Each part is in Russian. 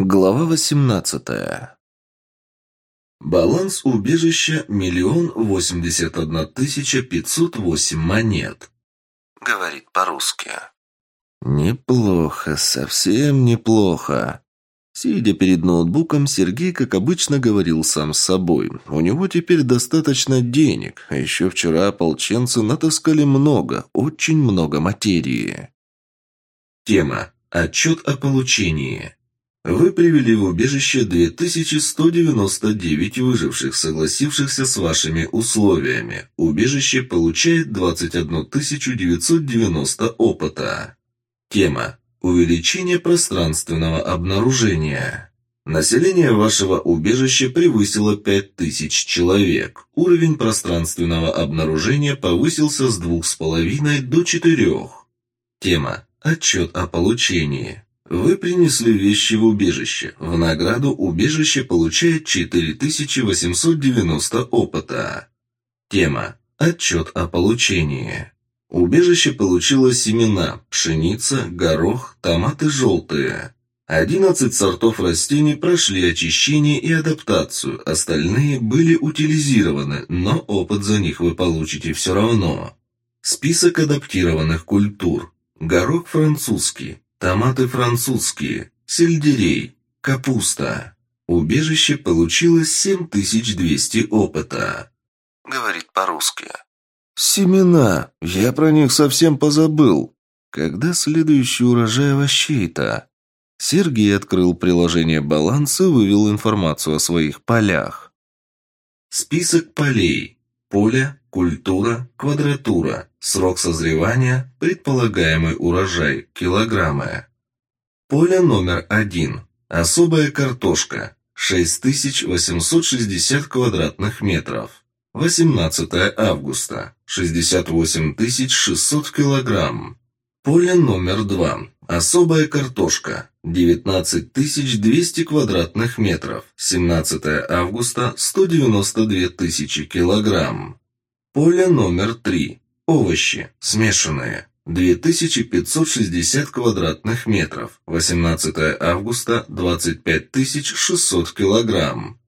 Глава восемнадцатая. Баланс убежища миллион восемьдесят одна тысяча пятьсот восемь монет. Говорит по-русски. Неплохо, совсем неплохо. Сидя перед ноутбуком, Сергей, как обычно, говорил сам с собой. У него теперь достаточно денег, а еще вчера ополченцы натаскали много, очень много материи. Тема. Отчет о получении. Вы привели в убежище 2199 выживших, согласившихся с вашими условиями. Убежище получает 21990 опыта. Тема. Увеличение пространственного обнаружения. Население вашего убежища превысило 5000 человек. Уровень пространственного обнаружения повысился с 2,5 до 4. Тема. Отчет о получении. Вы принесли вещи в убежище. В награду убежище получает 4890 опыта. Тема. Отчет о получении. Убежище получило семена, пшеница, горох, томаты желтые. 11 сортов растений прошли очищение и адаптацию, остальные были утилизированы, но опыт за них вы получите все равно. Список адаптированных культур. Горох французский, Томаты французские, сельдерей, капуста. Убежище получило 7200 опыта. Говорит по-русски. Семена. Я про них совсем позабыл. Когда следующий урожай овощей-то? Сергей открыл приложение «Баланс» и вывел информацию о своих полях. Список полей. Поле, культура, квадратура. Срок созревания, предполагаемый урожай, килограммы. Поле номер один. Особая картошка. 6860 квадратных метров. 18 августа. 68 600 килограмм. Поле номер два. Особая картошка. 19 200 квадратных метров. 17 августа. 192 тысячи килограмм. Поле номер три. Овощи. Смешанные. 2560 квадратных метров. 18 августа. 25600 килограмм.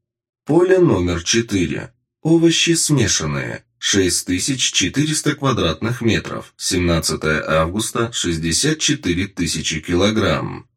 Поле номер 4. Овощи смешанные. 6400 квадратных метров. 17 августа. 64 тысячи килограмм.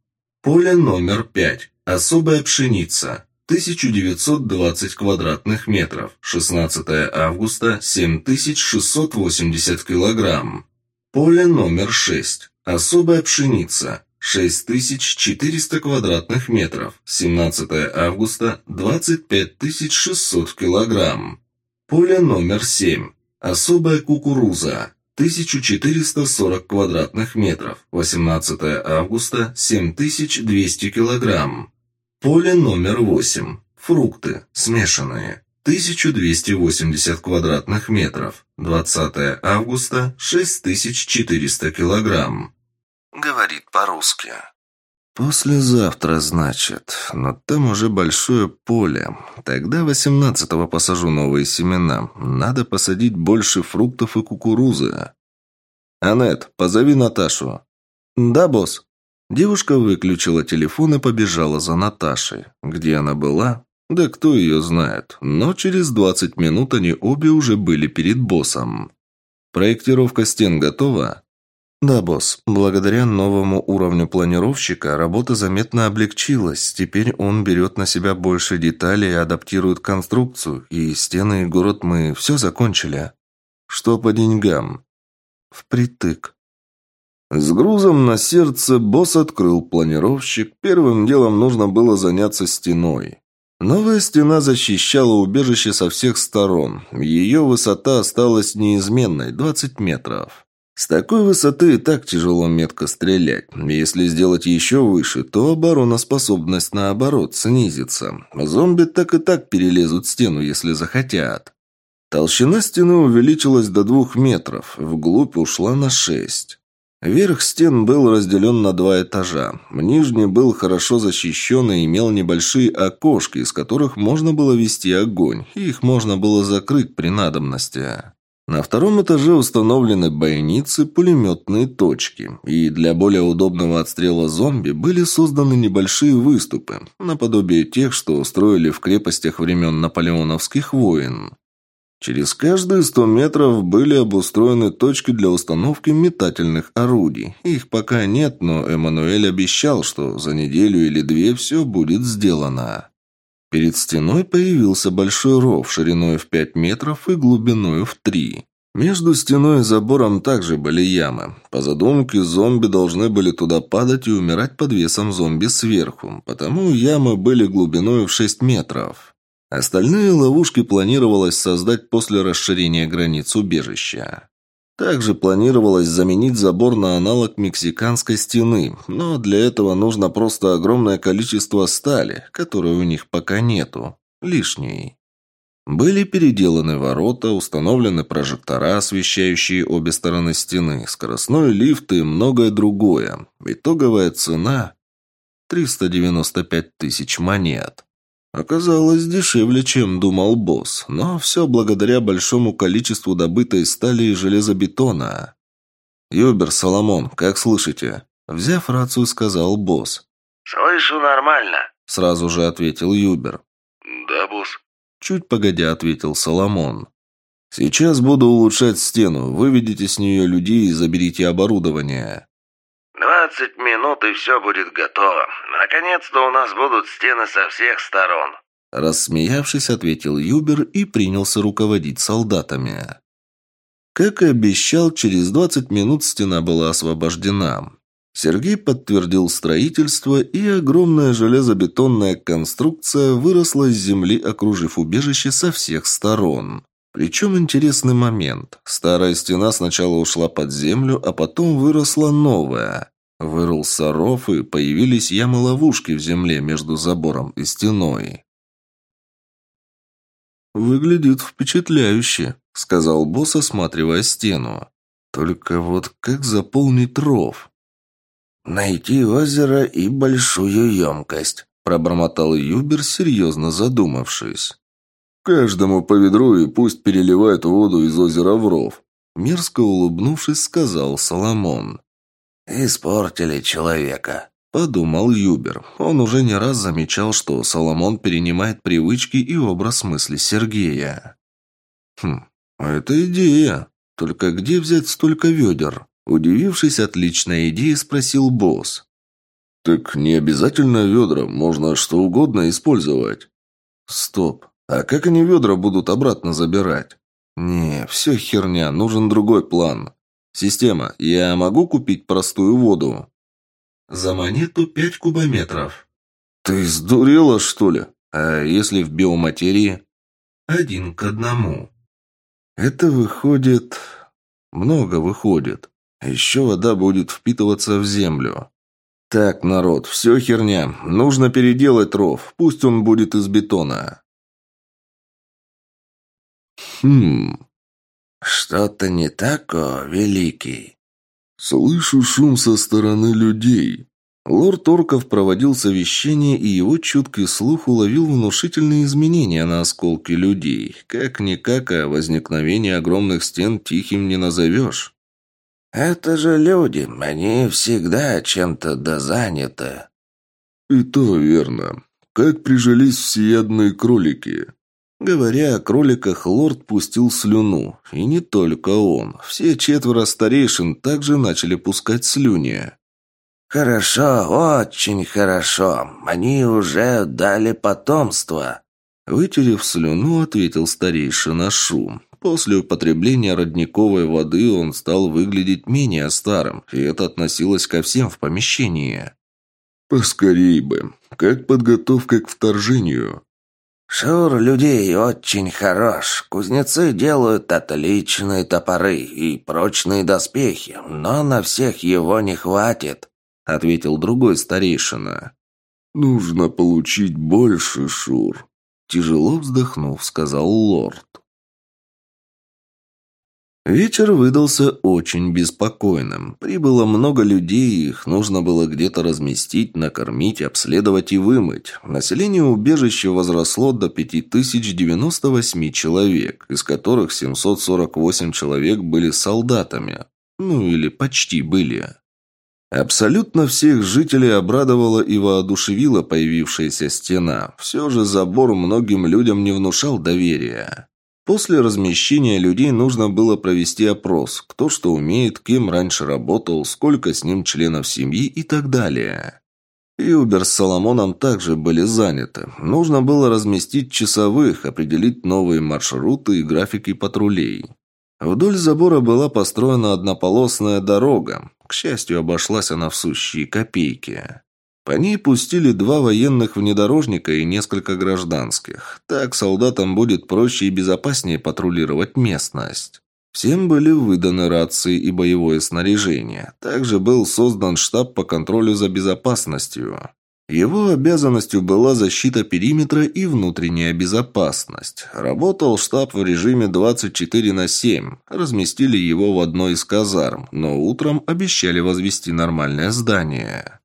Поле номер 5. Особая пшеница. 1920 квадратных метров, 16 августа, 7680 килограмм. Поле номер 6. Особая пшеница, 6400 квадратных метров, 17 августа, 25600 килограмм. Поле номер 7. Особая кукуруза, 1440 квадратных метров, 18 августа, 7200 килограмм. Поле номер 8. Фрукты. Смешанные. 1280 квадратных метров. 20 августа. 6400 килограмм. Говорит по-русски. «Послезавтра, значит. Но там уже большое поле. Тогда 18-го посажу новые семена. Надо посадить больше фруктов и кукурузы». «Анет, позови Наташу». «Да, босс». Девушка выключила телефон и побежала за Наташей. Где она была? Да кто ее знает. Но через 20 минут они обе уже были перед боссом. Проектировка стен готова? Да, босс. Благодаря новому уровню планировщика работа заметно облегчилась. Теперь он берет на себя больше деталей и адаптирует конструкцию. И стены и город мы все закончили. Что по деньгам? Впритык. С грузом на сердце босс открыл планировщик. Первым делом нужно было заняться стеной. Новая стена защищала убежище со всех сторон. Ее высота осталась неизменной – 20 метров. С такой высоты и так тяжело метко стрелять. Если сделать еще выше, то обороноспособность наоборот снизится. Зомби так и так перелезут стену, если захотят. Толщина стены увеличилась до двух метров, вглубь ушла на шесть. Верх стен был разделен на два этажа. Нижний был хорошо защищен и имел небольшие окошки, из которых можно было вести огонь, и их можно было закрыть при надобности. На втором этаже установлены бойницы, пулеметные точки, и для более удобного отстрела зомби были созданы небольшие выступы, наподобие тех, что устроили в крепостях времен наполеоновских войн. Через каждые сто метров были обустроены точки для установки метательных орудий. Их пока нет, но Эммануэль обещал, что за неделю или две все будет сделано. Перед стеной появился большой ров шириной в 5 метров и глубиной в 3. Между стеной и забором также были ямы. По задумке, зомби должны были туда падать и умирать под весом зомби сверху, потому ямы были глубиной в 6 метров. Остальные ловушки планировалось создать после расширения границ убежища. Также планировалось заменить забор на аналог мексиканской стены, но для этого нужно просто огромное количество стали, которой у них пока нету, лишней. Были переделаны ворота, установлены прожектора, освещающие обе стороны стены, скоростной лифт и многое другое. Итоговая цена – 395 тысяч монет. Оказалось дешевле, чем думал босс, но все благодаря большому количеству добытой стали и железобетона. «Юбер, Соломон, как слышите?» Взяв рацию, сказал босс. «Слышу нормально», — сразу же ответил Юбер. «Да, босс». Чуть погодя ответил Соломон. «Сейчас буду улучшать стену. Выведите с нее людей и заберите оборудование». «Двадцать минут, и все будет готово. Наконец-то у нас будут стены со всех сторон». Рассмеявшись, ответил Юбер и принялся руководить солдатами. Как и обещал, через двадцать минут стена была освобождена. Сергей подтвердил строительство, и огромная железобетонная конструкция выросла из земли, окружив убежище со всех сторон. Причем интересный момент. Старая стена сначала ушла под землю, а потом выросла новая. Вырылся ров, и появились ямы-ловушки в земле между забором и стеной. «Выглядит впечатляюще», — сказал босс, осматривая стену. «Только вот как заполнить ров?» «Найти озеро и большую емкость», — пробормотал Юбер, серьезно задумавшись. «Каждому по ведру и пусть переливает воду из озера в ров», — мерзко улыбнувшись, сказал Соломон. «Испортили человека», — подумал Юбер. Он уже не раз замечал, что Соломон перенимает привычки и образ мысли Сергея. «Хм, это идея. Только где взять столько ведер?» Удивившись отличной идее, спросил босс. «Так не обязательно ведра, можно что угодно использовать». «Стоп, а как они ведра будут обратно забирать?» «Не, все херня, нужен другой план. Система, я могу купить простую воду?» «За монету пять кубометров». «Ты сдурела, что ли? А если в биоматерии?» «Один к одному». «Это выходит...» «Много выходит. Еще вода будет впитываться в землю. Так, народ, все херня. Нужно переделать ров. Пусть он будет из бетона. Хм. Что-то не так, о, великий. Слышу шум со стороны людей. Лорд Орков проводил совещание, и его чуткий слух уловил внушительные изменения на осколке людей. Как-никак, а возникновение огромных стен тихим не назовешь. Это же люди, они всегда чем-то дозаняты. И то верно. Как прижились всеядные кролики. Говоря о кроликах, лорд пустил слюну. И не только он. Все четверо старейшин также начали пускать слюни. «Хорошо, очень хорошо. Они уже дали потомство». Вытерев слюну, ответил старейшина Шум. После употребления родниковой воды он стал выглядеть менее старым, и это относилось ко всем в помещении. «Поскорей бы. Как подготовка к вторжению?» «Шур людей очень хорош. Кузнецы делают отличные топоры и прочные доспехи, но на всех его не хватит», — ответил другой старейшина. «Нужно получить больше, Шур», — тяжело вздохнув, сказал лорд. Вечер выдался очень беспокойным. Прибыло много людей, их нужно было где-то разместить, накормить, обследовать и вымыть. Население убежища возросло до 5098 человек, из которых 748 человек были солдатами. Ну или почти были. Абсолютно всех жителей обрадовала и воодушевила появившаяся стена. Все же забор многим людям не внушал доверия. После размещения людей нужно было провести опрос, кто что умеет, кем раньше работал, сколько с ним членов семьи и так далее. Юбер с Соломоном также были заняты. Нужно было разместить часовых, определить новые маршруты и графики патрулей. Вдоль забора была построена однополосная дорога. К счастью, обошлась она в сущие копейки. По ней пустили два военных внедорожника и несколько гражданских. Так солдатам будет проще и безопаснее патрулировать местность. Всем были выданы рации и боевое снаряжение. Также был создан штаб по контролю за безопасностью. Его обязанностью была защита периметра и внутренняя безопасность. Работал штаб в режиме 24 на 7. Разместили его в одной из казарм, но утром обещали возвести нормальное здание.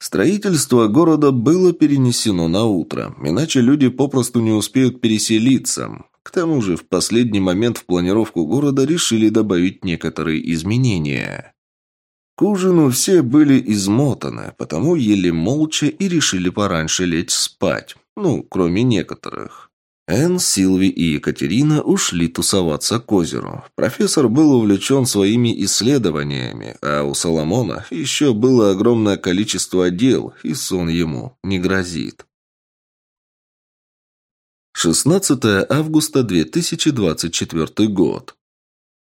Строительство города было перенесено на утро, иначе люди попросту не успеют переселиться. К тому же в последний момент в планировку города решили добавить некоторые изменения. К ужину все были измотаны, потому ели молча и решили пораньше лечь спать. Ну, кроме некоторых. Энн, Силви и Екатерина ушли тусоваться к озеру. Профессор был увлечен своими исследованиями, а у Соломона еще было огромное количество дел, и сон ему не грозит. 16 августа 2024 год.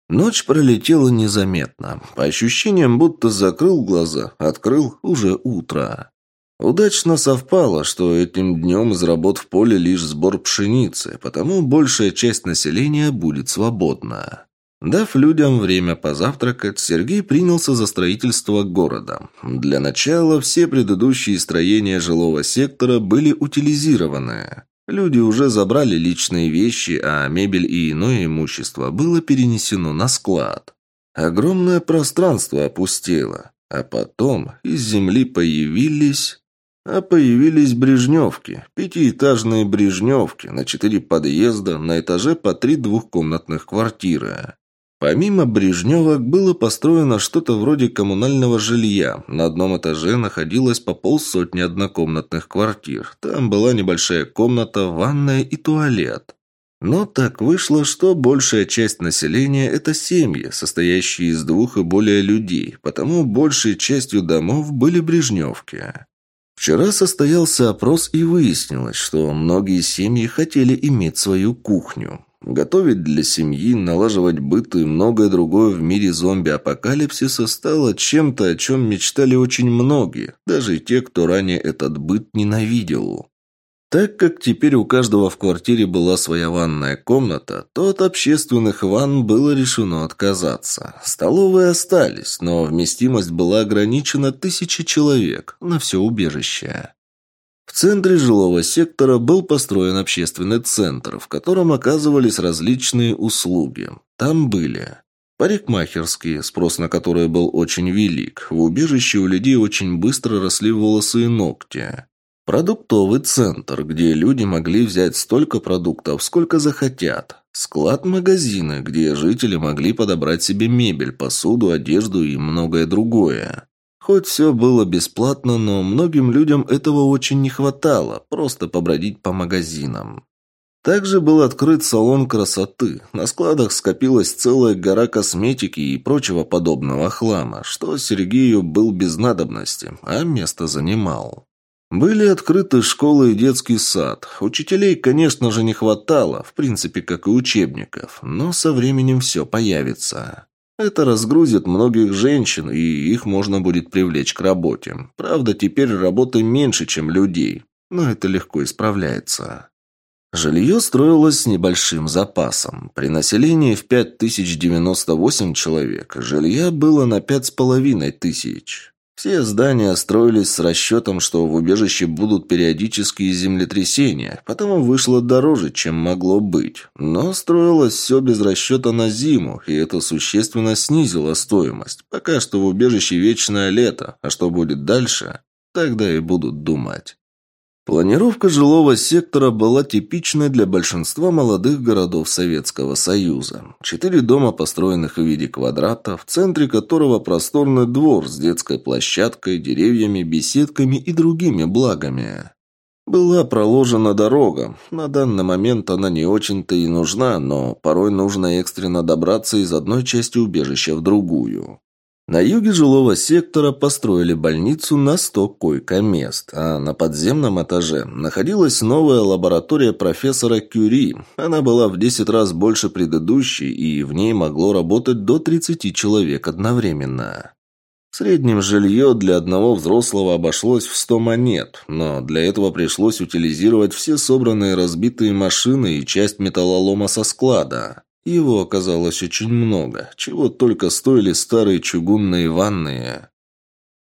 Ночь пролетела незаметно. По ощущениям, будто закрыл глаза, открыл уже утро. Удачно совпало, что этим днем из работ в поле лишь сбор пшеницы, потому большая часть населения будет свободна. Дав людям время позавтракать, Сергей принялся за строительство города. Для начала все предыдущие строения жилого сектора были утилизированы. Люди уже забрали личные вещи, а мебель и иное имущество было перенесено на склад. Огромное пространство опустело, а потом из земли появились а появились брежневки. Пятиэтажные брежневки на четыре подъезда, на этаже по три двухкомнатных квартиры. Помимо брежневок было построено что-то вроде коммунального жилья. На одном этаже находилось по полсотни однокомнатных квартир. Там была небольшая комната, ванная и туалет. Но так вышло, что большая часть населения – это семьи, состоящие из двух и более людей, потому большей частью домов были брежневки. Вчера состоялся опрос и выяснилось, что многие семьи хотели иметь свою кухню. Готовить для семьи, налаживать быт и многое другое в мире зомби-апокалипсиса стало чем-то, о чем мечтали очень многие, даже те, кто ранее этот быт ненавидел. Так как теперь у каждого в квартире была своя ванная комната, то от общественных ванн было решено отказаться. Столовые остались, но вместимость была ограничена тысячи человек на все убежище. В центре жилого сектора был построен общественный центр, в котором оказывались различные услуги. Там были парикмахерские, спрос на которые был очень велик. В убежище у людей очень быстро росли волосы и ногти. Продуктовый центр, где люди могли взять столько продуктов, сколько захотят. Склад-магазины, где жители могли подобрать себе мебель, посуду, одежду и многое другое. Хоть все было бесплатно, но многим людям этого очень не хватало, просто побродить по магазинам. Также был открыт салон красоты. На складах скопилась целая гора косметики и прочего подобного хлама, что Сергею был без надобности, а место занимал. Были открыты школы и детский сад. Учителей, конечно же, не хватало, в принципе, как и учебников, но со временем все появится. Это разгрузит многих женщин, и их можно будет привлечь к работе. Правда, теперь работы меньше, чем людей, но это легко исправляется. Жилье строилось с небольшим запасом. При населении в 5098 человек жилья было на 5500. Все здания строились с расчетом, что в убежище будут периодические землетрясения, потому вышло дороже, чем могло быть. Но строилось все без расчета на зиму, и это существенно снизило стоимость. Пока что в убежище вечное лето, а что будет дальше, тогда и будут думать. Планировка жилого сектора была типичной для большинства молодых городов Советского Союза. Четыре дома, построенных в виде квадрата, в центре которого просторный двор с детской площадкой, деревьями, беседками и другими благами. Была проложена дорога. На данный момент она не очень-то и нужна, но порой нужно экстренно добраться из одной части убежища в другую. На юге жилого сектора построили больницу на 100 койко-мест, а на подземном этаже находилась новая лаборатория профессора Кюри. Она была в 10 раз больше предыдущей, и в ней могло работать до 30 человек одновременно. В среднем жилье для одного взрослого обошлось в 100 монет, но для этого пришлось утилизировать все собранные разбитые машины и часть металлолома со склада. Его оказалось очень много, чего только стоили старые чугунные ванные.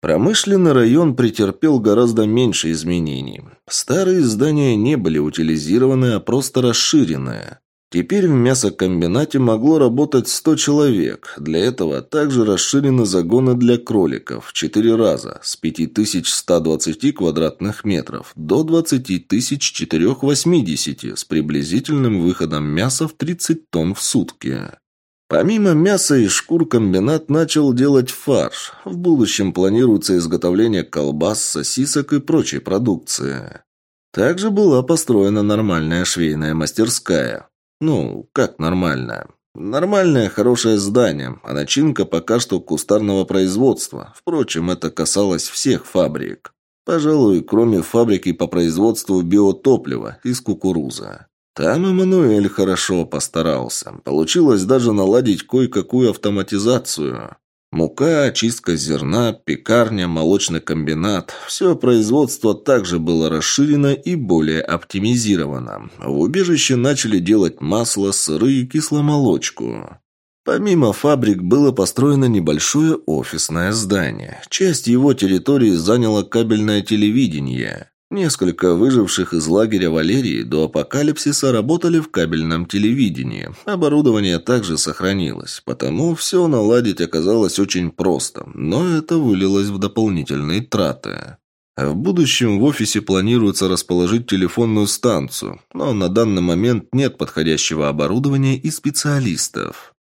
Промышленный район претерпел гораздо меньше изменений. Старые здания не были утилизированы, а просто расширены. Теперь в мясокомбинате могло работать 100 человек. Для этого также расширены загоны для кроликов в 4 раза с 5120 квадратных метров до 20480 с приблизительным выходом мяса в 30 тонн в сутки. Помимо мяса и шкур комбинат начал делать фарш. В будущем планируется изготовление колбас, сосисок и прочей продукции. Также была построена нормальная швейная мастерская. Ну, как нормально? Нормальное, хорошее здание, а начинка пока что кустарного производства. Впрочем, это касалось всех фабрик. Пожалуй, кроме фабрики по производству биотоплива из кукуруза. Там Эммануэль хорошо постарался. Получилось даже наладить кое-какую автоматизацию. Мука, очистка зерна, пекарня, молочный комбинат – все производство также было расширено и более оптимизировано. В убежище начали делать масло, сыры и кисломолочку. Помимо фабрик было построено небольшое офисное здание. Часть его территории заняло кабельное телевидение. Несколько выживших из лагеря Валерии до апокалипсиса работали в кабельном телевидении. Оборудование также сохранилось, потому все наладить оказалось очень просто, но это вылилось в дополнительные траты. В будущем в офисе планируется расположить телефонную станцию, но на данный момент нет подходящего оборудования и специалистов.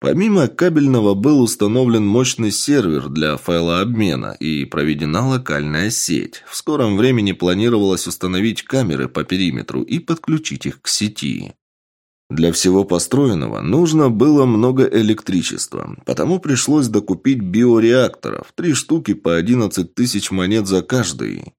Помимо кабельного был установлен мощный сервер для файлообмена и проведена локальная сеть. В скором времени планировалось установить камеры по периметру и подключить их к сети. Для всего построенного нужно было много электричества, потому пришлось докупить биореакторов, три штуки по 11 тысяч монет за каждый.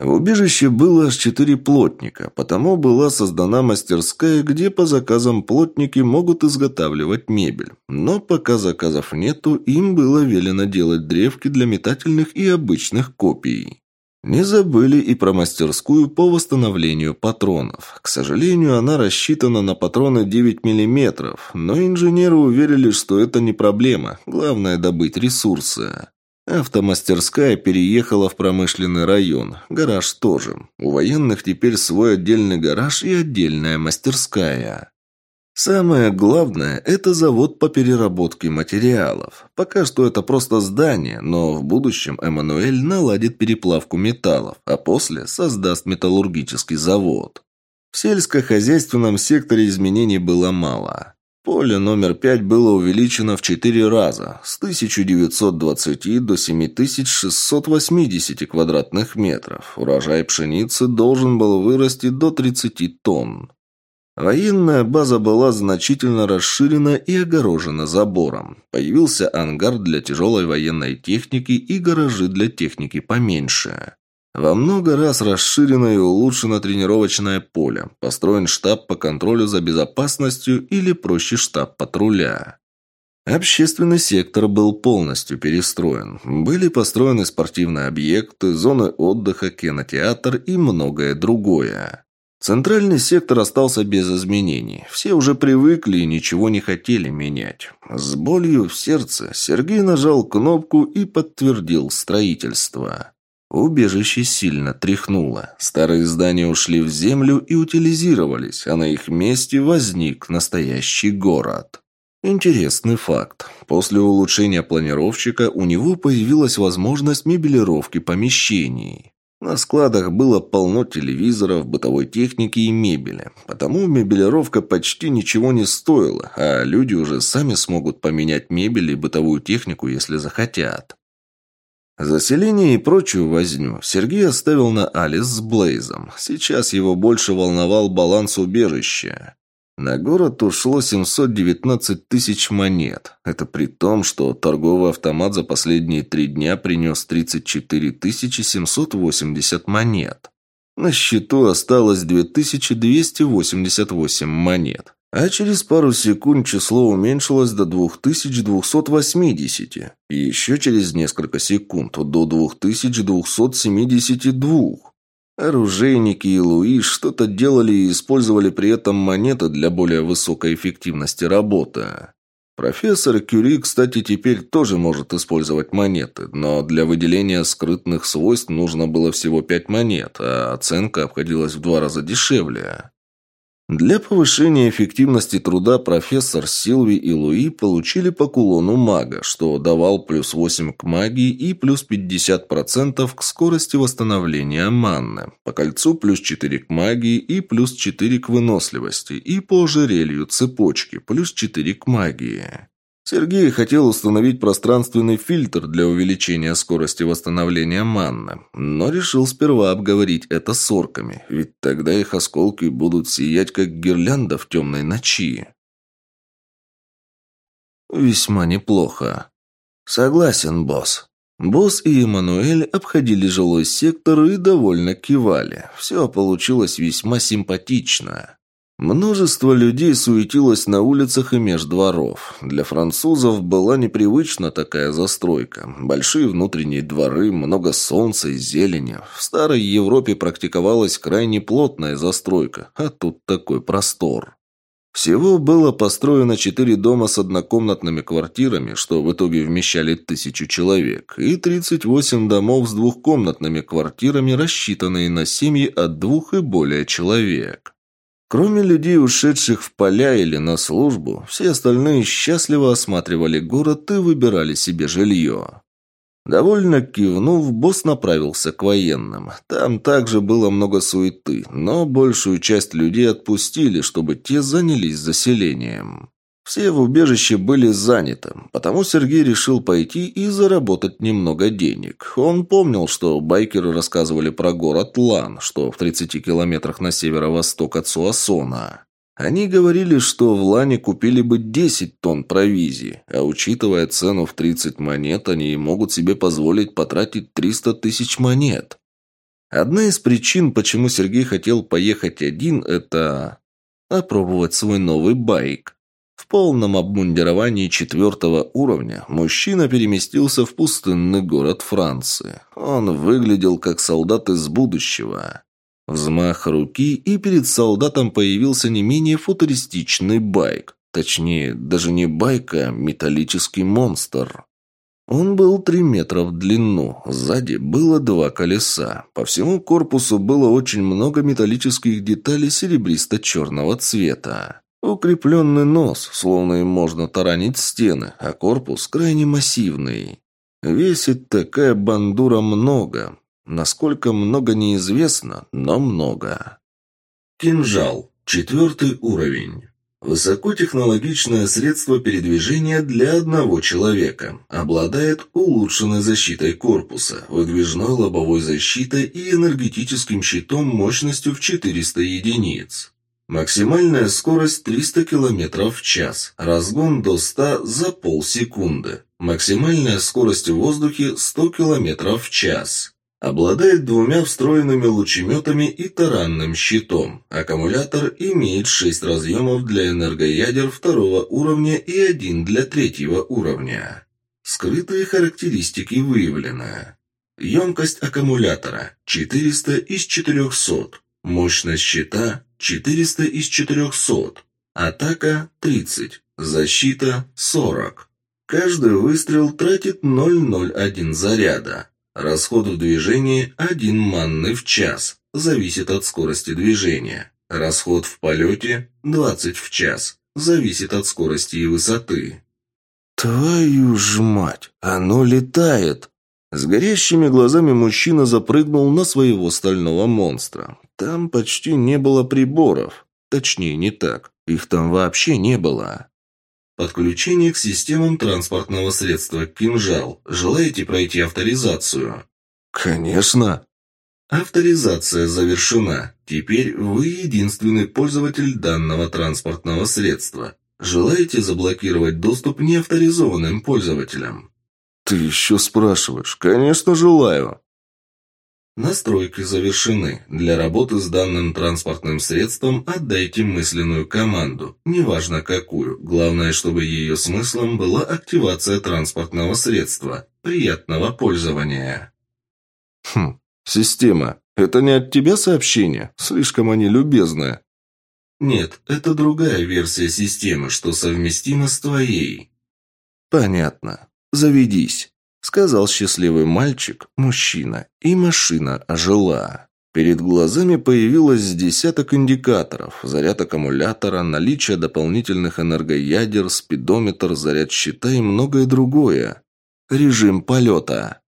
В убежище было аж четыре плотника, потому была создана мастерская, где по заказам плотники могут изготавливать мебель. Но пока заказов нету, им было велено делать древки для метательных и обычных копий. Не забыли и про мастерскую по восстановлению патронов. К сожалению, она рассчитана на патроны 9 мм, но инженеры уверили, что это не проблема, главное добыть ресурсы. Автомастерская переехала в промышленный район. Гараж тоже. У военных теперь свой отдельный гараж и отдельная мастерская. Самое главное – это завод по переработке материалов. Пока что это просто здание, но в будущем Эммануэль наладит переплавку металлов, а после создаст металлургический завод. В сельскохозяйственном секторе изменений было мало. Поле номер пять было увеличено в четыре раза, с 1920 до 7680 квадратных метров. Урожай пшеницы должен был вырасти до 30 тонн. Военная база была значительно расширена и огорожена забором. Появился ангар для тяжелой военной техники и гаражи для техники поменьше. Во много раз расширено и улучшено тренировочное поле. Построен штаб по контролю за безопасностью или, проще, штаб патруля. Общественный сектор был полностью перестроен. Были построены спортивные объекты, зоны отдыха, кинотеатр и многое другое. Центральный сектор остался без изменений. Все уже привыкли и ничего не хотели менять. С болью в сердце Сергей нажал кнопку и подтвердил строительство. Убежище сильно тряхнуло. Старые здания ушли в землю и утилизировались, а на их месте возник настоящий город. Интересный факт. После улучшения планировщика у него появилась возможность мебелировки помещений. На складах было полно телевизоров, бытовой техники и мебели. Потому мебелировка почти ничего не стоила, а люди уже сами смогут поменять мебель и бытовую технику, если захотят. Заселение и прочую возню Сергей оставил на Алис с Блейзом. Сейчас его больше волновал баланс убежища. На город ушло 719 тысяч монет. Это при том, что торговый автомат за последние три дня принес 34 780 монет. На счету осталось 2288 монет. А через пару секунд число уменьшилось до 2280. И еще через несколько секунд до 2272. Оружейники и Луи что-то делали и использовали при этом монеты для более высокой эффективности работы. Профессор Кюри, кстати, теперь тоже может использовать монеты, но для выделения скрытных свойств нужно было всего пять монет, а оценка обходилась в два раза дешевле. Для повышения эффективности труда профессор Силви и Луи получили по кулону мага, что давал плюс 8 к магии и плюс 50% к скорости восстановления манны, по кольцу плюс 4 к магии и плюс 4 к выносливости, и по ожерелью цепочки плюс 4 к магии. Сергей хотел установить пространственный фильтр для увеличения скорости восстановления манны, но решил сперва обговорить это с орками, ведь тогда их осколки будут сиять, как гирлянда в темной ночи. Весьма неплохо. Согласен, босс. Босс и Эммануэль обходили жилой сектор и довольно кивали. Все получилось весьма симпатично. Множество людей суетилось на улицах и меж дворов. Для французов была непривычна такая застройка. Большие внутренние дворы, много солнца и зелени. В старой Европе практиковалась крайне плотная застройка, а тут такой простор. Всего было построено четыре дома с однокомнатными квартирами, что в итоге вмещали тысячу человек, и 38 домов с двухкомнатными квартирами, рассчитанные на семьи от двух и более человек. Кроме людей, ушедших в поля или на службу, все остальные счастливо осматривали город и выбирали себе жилье. Довольно кивнув, босс направился к военным. Там также было много суеты, но большую часть людей отпустили, чтобы те занялись заселением. Все в убежище были заняты, потому Сергей решил пойти и заработать немного денег. Он помнил, что байкеры рассказывали про город Лан, что в 30 километрах на северо-восток от Суасона. Они говорили, что в Лане купили бы 10 тонн провизии, а учитывая цену в 30 монет, они могут себе позволить потратить 300 тысяч монет. Одна из причин, почему Сергей хотел поехать один, это опробовать свой новый байк. Полном обмундировании четвертого уровня мужчина переместился в пустынный город Франции. Он выглядел как солдат из будущего. Взмах руки, и перед солдатом появился не менее футуристичный байк. Точнее, даже не байк, а металлический монстр. Он был три метра в длину, сзади было два колеса. По всему корпусу было очень много металлических деталей серебристо-черного цвета. Укрепленный нос, словно им можно таранить стены, а корпус крайне массивный. Весит такая бандура много. Насколько много неизвестно, но много. Кинжал. Четвертый уровень. Высокотехнологичное средство передвижения для одного человека. Обладает улучшенной защитой корпуса, выдвижной лобовой защитой и энергетическим щитом мощностью в 400 единиц. Максимальная скорость 300 км в час. Разгон до 100 за полсекунды. Максимальная скорость в воздухе 100 км в час. Обладает двумя встроенными лучеметами и таранным щитом. Аккумулятор имеет 6 разъемов для энергоядер второго уровня и один для третьего уровня. Скрытые характеристики выявлены. Емкость аккумулятора 400 из 400. Мощность щита 400 из 400. Атака 30. Защита 40. Каждый выстрел тратит 0,01 заряда. Расход в движении 1 манны в час. Зависит от скорости движения. Расход в полете 20 в час. Зависит от скорости и высоты. «Твою ж мать! Оно летает!» С горящими глазами мужчина запрыгнул на своего стального монстра. Там почти не было приборов. Точнее, не так. Их там вообще не было. Подключение к системам транспортного средства «Кинжал». Желаете пройти авторизацию? Конечно. Авторизация завершена. Теперь вы единственный пользователь данного транспортного средства. Желаете заблокировать доступ неавторизованным пользователям? Ты еще спрашиваешь. Конечно, желаю. Настройки завершены. Для работы с данным транспортным средством отдайте мысленную команду, неважно какую. Главное, чтобы ее смыслом была активация транспортного средства. Приятного пользования. Хм, система. Это не от тебя сообщение? Слишком они любезные. Нет, это другая версия системы, что совместима с твоей. Понятно. Заведись. Сказал счастливый мальчик, мужчина, и машина ожила. Перед глазами появилось десяток индикаторов, заряд аккумулятора, наличие дополнительных энергоядер, спидометр, заряд щита и многое другое. Режим полета.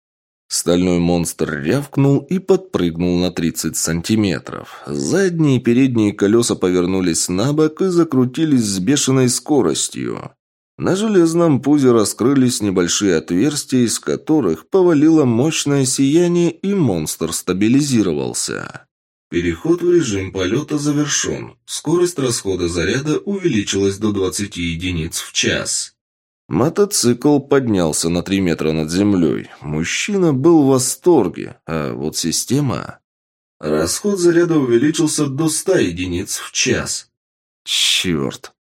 Стальной монстр рявкнул и подпрыгнул на 30 сантиметров. Задние и передние колеса повернулись на бок и закрутились с бешеной скоростью. На железном пузе раскрылись небольшие отверстия, из которых повалило мощное сияние, и монстр стабилизировался. Переход в режим полета завершен. Скорость расхода заряда увеличилась до 20 единиц в час. Мотоцикл поднялся на 3 метра над землей. Мужчина был в восторге, а вот система... Расход заряда увеличился до 100 единиц в час. Черт,